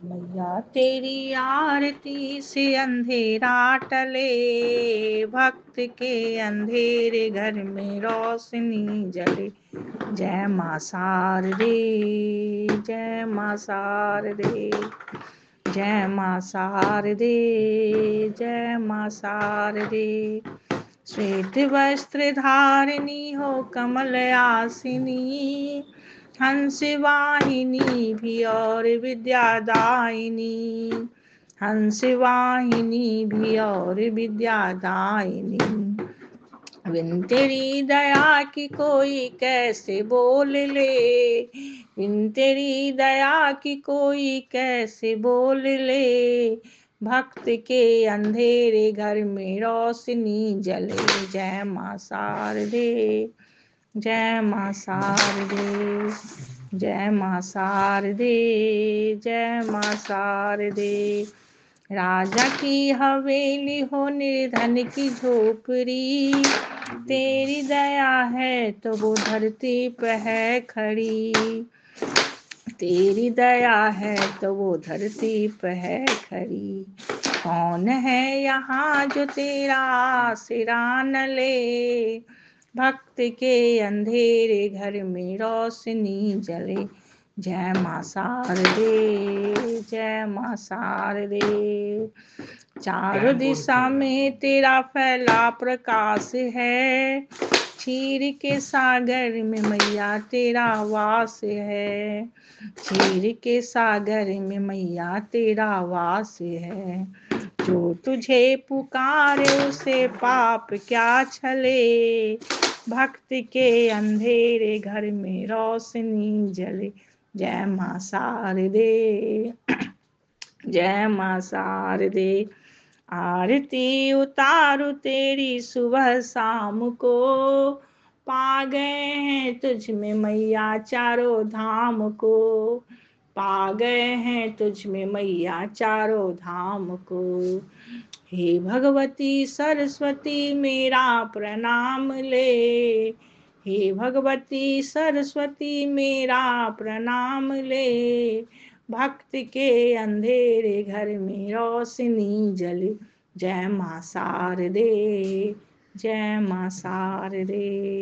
मैया, तेरी आरती से अंधेरा टले। भक्त के अंधेरे घर में रोशनी जले। जय माँ शारदे जय माँ शारदे जय माँ शारदे जय माँ शारदे श्वेत वस्त्र धारिणी हो कमल आसिनी हंस वाहिनी भी और विद्यादायिनी। हंस वाहिनी भी और विद्यादायिनी। बिन तेरी दया की कोई कैसे बोल ले? बिन तेरी दया की कोई कैसे बोल ले? भक्त के अंधेरे घर में रोशनी जले, जय माँ शारदे जय माँ शारदे, जय माँ शारदे, जय माँ शारदे। राजा की हवेली हो, निर्धन की झोपड़ी। तेरी दया है तो वो धरती पे है खड़ी। तेरी दया है तो वो धरती पे है खड़ी। कौन है यहाँ जो तेरा सिरा न ले? भक्त के अंधेरे घर में रोशनी जले। जय माँ शारदे जय माँ शारदे चारों दिशा में तेरा फैला प्रकाश है। क्षीर के सागर में मैया तेरा वास है। क्षीर के सागर में मैया तेरा वास है। जो तुझे पुकारे उसे पाप क्या छले? भक्त के अंधेरे घर में रोशनी जले। जय माँ शारदे। जय माँ शारदे। आरती उतारू तेरी सुबह शाम को। पा गए हैं तुझ में मैया चारों धाम को। पा गए हैं तुझ में मैया चारों धाम को। हे भगवती सरस्वती, मेरा प्रणाम ले। हे भगवती सरस्वती, मेरा प्रणाम ले। भक्त के अंधेरे घर में रोशनी जले। जय माँ शारदे जय माँ शारदे